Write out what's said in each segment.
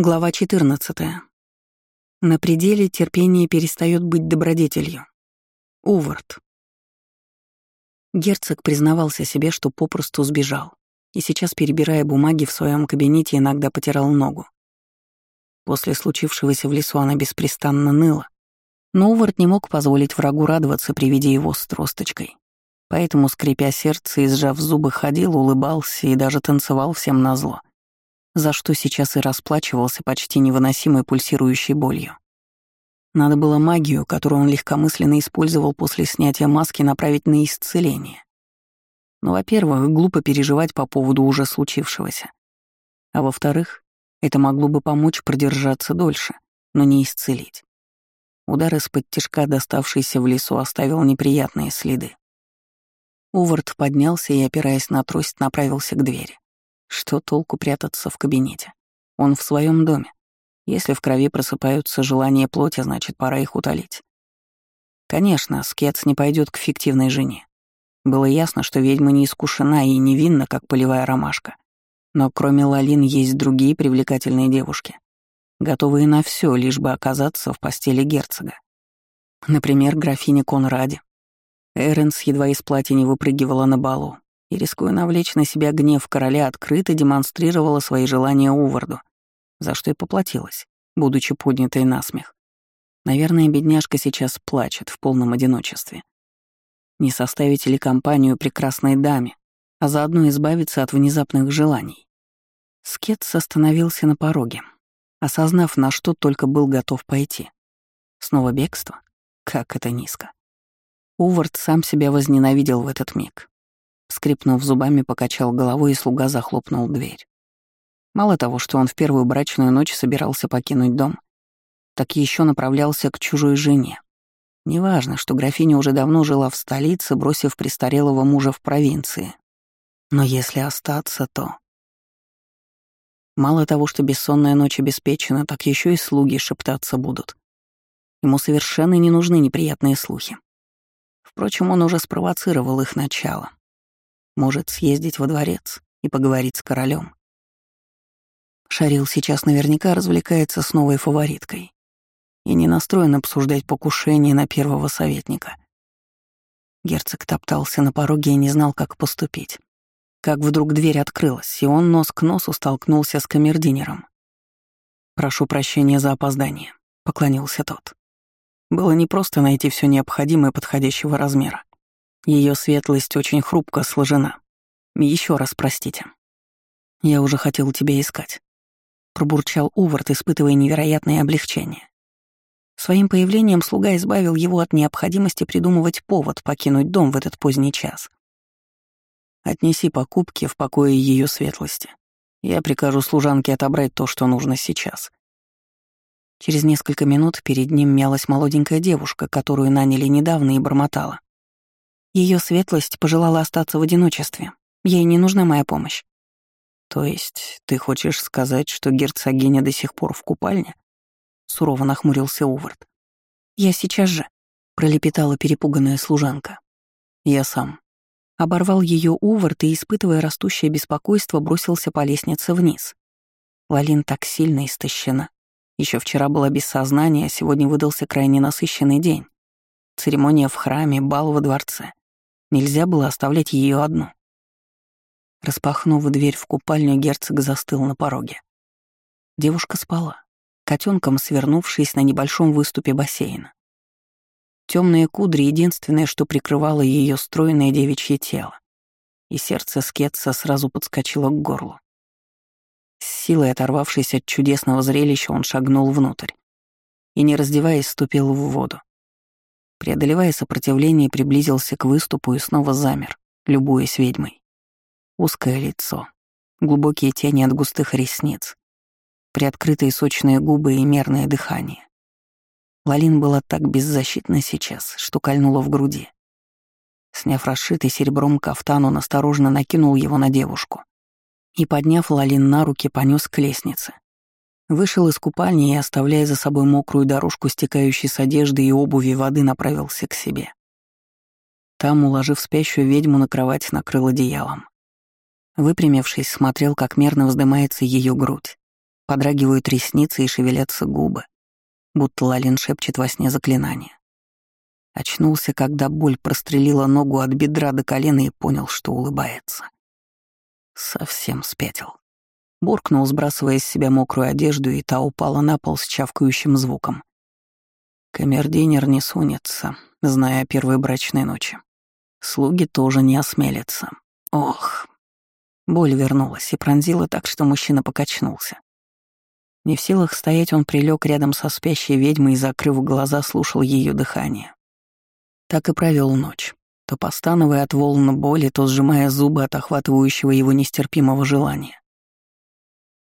Глава 14. На пределе терпение перестает быть добродетелью. Увард. Герцог признавался себе, что попросту сбежал, и сейчас, перебирая бумаги в своем кабинете, иногда потирал ногу. После случившегося в лесу она беспрестанно ныла, но Увард не мог позволить врагу радоваться при виде его с тросточкой. Поэтому, скрипя сердце и сжав зубы, ходил, улыбался и даже танцевал всем назло за что сейчас и расплачивался почти невыносимой пульсирующей болью. Надо было магию, которую он легкомысленно использовал после снятия маски, направить на исцеление. Но, ну, во-первых, глупо переживать по поводу уже случившегося. А во-вторых, это могло бы помочь продержаться дольше, но не исцелить. Удар из-под тяжка, доставшийся в лесу, оставил неприятные следы. Увард поднялся и, опираясь на трость, направился к двери. Что толку прятаться в кабинете? Он в своем доме. Если в крови просыпаются желания плоти, значит, пора их утолить. Конечно, Скетс не пойдет к фиктивной жене. Было ясно, что ведьма не искушена и невинна, как полевая ромашка. Но кроме Лалин есть другие привлекательные девушки, готовые на все, лишь бы оказаться в постели герцога. Например, графиня Конради. Эренс едва из платья не выпрыгивала на балу, и, рискуя навлечь на себя гнев короля, открыто демонстрировала свои желания Уварду, за что и поплатилась, будучи поднятой на смех. Наверное, бедняжка сейчас плачет в полном одиночестве. Не составить ли компанию прекрасной даме, а заодно избавиться от внезапных желаний? Скетс остановился на пороге, осознав, на что только был готов пойти. Снова бегство? Как это низко. Увард сам себя возненавидел в этот миг. Скрипнув зубами, покачал головой, и слуга захлопнул дверь. Мало того, что он в первую брачную ночь собирался покинуть дом, так еще направлялся к чужой жене. Неважно, что графиня уже давно жила в столице, бросив престарелого мужа в провинции. Но если остаться, то... Мало того, что бессонная ночь обеспечена, так еще и слуги шептаться будут. Ему совершенно не нужны неприятные слухи. Впрочем, он уже спровоцировал их начало. Может, съездить во дворец и поговорить с королем. Шарил сейчас наверняка развлекается с новой фавориткой и не настроен обсуждать покушение на первого советника. Герцог топтался на пороге и не знал, как поступить. Как вдруг дверь открылась, и он нос к носу столкнулся с камердинером. «Прошу прощения за опоздание», — поклонился тот. Было непросто найти все необходимое подходящего размера. Ее светлость очень хрупко сложена. Еще раз простите. Я уже хотел тебя искать. Пробурчал Увард, испытывая невероятное облегчение. Своим появлением слуга избавил его от необходимости придумывать повод покинуть дом в этот поздний час. Отнеси покупки в покое ее светлости. Я прикажу служанке отобрать то, что нужно сейчас. Через несколько минут перед ним мялась молоденькая девушка, которую наняли недавно и бормотала. Ее светлость пожелала остаться в одиночестве. Ей не нужна моя помощь. То есть ты хочешь сказать, что герцогиня до сих пор в купальне? Сурово нахмурился Увард. Я сейчас же, пролепетала перепуганная служанка. Я сам. Оборвал ее Увард и, испытывая растущее беспокойство, бросился по лестнице вниз. Лалин так сильно истощена. Еще вчера была без сознания, а сегодня выдался крайне насыщенный день. Церемония в храме, бал во дворце. Нельзя было оставлять ее одну. Распахнув дверь в купальню, герцог застыл на пороге. Девушка спала, котенком свернувшись на небольшом выступе бассейна. Темные кудри — единственное, что прикрывало ее стройное девичье тело, и сердце Скетса сразу подскочило к горлу. С силой оторвавшись от чудесного зрелища, он шагнул внутрь и, не раздеваясь, ступил в воду. Преодолевая сопротивление, приблизился к выступу и снова замер, любуясь ведьмой. Узкое лицо, глубокие тени от густых ресниц, приоткрытые сочные губы и мерное дыхание. Лалин была так беззащитна сейчас, что кольнула в груди. Сняв расшитый серебром кафтан, он осторожно накинул его на девушку и, подняв Лалин на руки, понес к лестнице. Вышел из купальни и, оставляя за собой мокрую дорожку, стекающей с одежды и обуви воды, направился к себе. Там, уложив спящую ведьму на кровать, накрыл одеялом. Выпрямившись, смотрел, как мерно вздымается ее грудь, подрагивают ресницы и шевелятся губы, будто Лалин шепчет во сне заклинание. Очнулся, когда боль прострелила ногу от бедра до колена и понял, что улыбается. Совсем спятил. Буркнул, сбрасывая с себя мокрую одежду, и та упала на пол с чавкающим звуком. Камердинер не сунется, зная о первой брачной ночи. Слуги тоже не осмелятся. Ох. Боль вернулась и пронзила так, что мужчина покачнулся. Не в силах стоять, он прилег рядом со спящей ведьмой и, закрыв глаза, слушал ее дыхание. Так и провел ночь, то постановая от волн боли, то сжимая зубы от охватывающего его нестерпимого желания.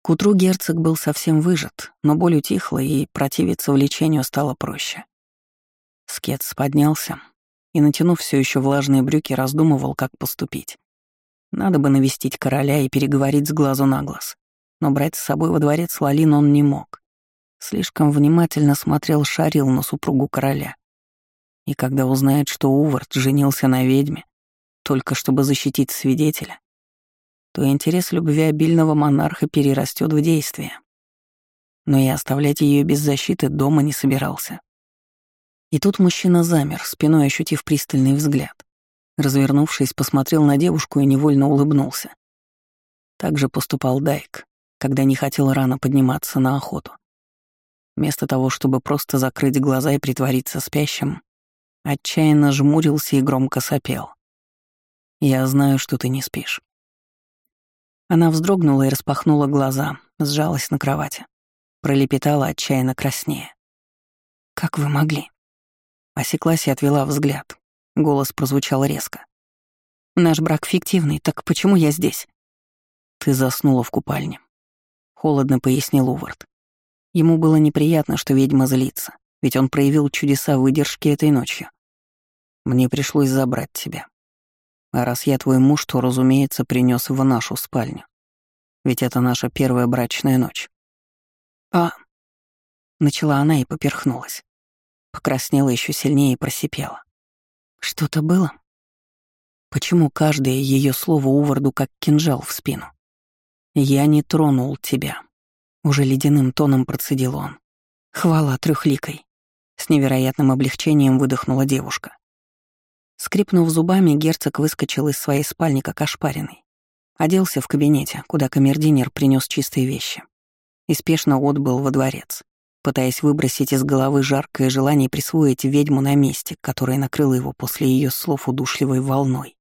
К утру герцог был совсем выжат, но боль утихла, и противиться влечению стало проще. Скетс поднялся и, натянув все еще влажные брюки, раздумывал, как поступить. Надо бы навестить короля и переговорить с глазу на глаз но брать с собой во дворец Лалин он не мог. Слишком внимательно смотрел Шарил на супругу короля. И когда узнает, что Увард женился на ведьме, только чтобы защитить свидетеля, то интерес любви обильного монарха перерастет в действие. Но и оставлять ее без защиты дома не собирался. И тут мужчина замер, спиной ощутив пристальный взгляд. Развернувшись, посмотрел на девушку и невольно улыбнулся. Так же поступал Дайк, когда не хотел рано подниматься на охоту. Вместо того, чтобы просто закрыть глаза и притвориться спящим, отчаянно жмурился и громко сопел. «Я знаю, что ты не спишь». Она вздрогнула и распахнула глаза, сжалась на кровати. Пролепетала отчаянно краснее. «Как вы могли?» Осеклась и отвела взгляд. Голос прозвучал резко. «Наш брак фиктивный, так почему я здесь?» «Ты заснула в купальне холодно пояснил Увард. Ему было неприятно, что ведьма злится, ведь он проявил чудеса выдержки этой ночью. Мне пришлось забрать тебя. А раз я твой муж, то, разумеется, принес в нашу спальню. Ведь это наша первая брачная ночь. А... Начала она и поперхнулась. Покраснела еще сильнее и просипела. Что-то было? Почему каждое ее слово Уварду как кинжал в спину? «Я не тронул тебя», — уже ледяным тоном процедил он. «Хвала трехликой», — с невероятным облегчением выдохнула девушка. Скрипнув зубами, герцог выскочил из своей спальни как ошпаренный. Оделся в кабинете, куда камердинер принес чистые вещи. И спешно отбыл во дворец, пытаясь выбросить из головы жаркое желание присвоить ведьму на месте, которое накрыло его после ее слов удушливой волной.